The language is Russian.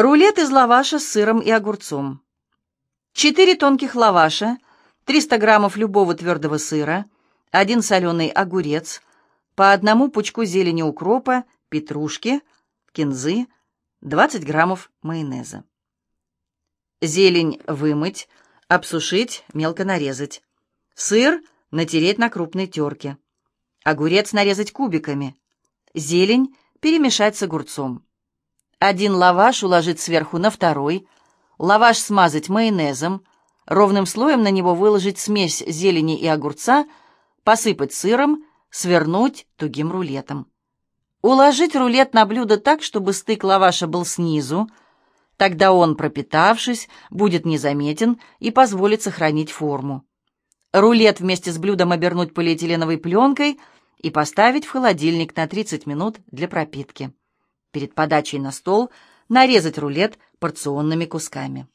Рулет из лаваша с сыром и огурцом. 4 тонких лаваша, 300 граммов любого твердого сыра, один соленый огурец, по одному пучку зелени укропа, петрушки, кинзы, 20 граммов майонеза. Зелень вымыть, обсушить, мелко нарезать. Сыр натереть на крупной терке. Огурец нарезать кубиками. Зелень перемешать с огурцом. Один лаваш уложить сверху на второй. Лаваш смазать майонезом. Ровным слоем на него выложить смесь зелени и огурца, посыпать сыром, свернуть тугим рулетом. Уложить рулет на блюдо так, чтобы стык лаваша был снизу, Тогда он, пропитавшись, будет незаметен и позволит сохранить форму. Рулет вместе с блюдом обернуть полиэтиленовой пленкой и поставить в холодильник на 30 минут для пропитки. Перед подачей на стол нарезать рулет порционными кусками.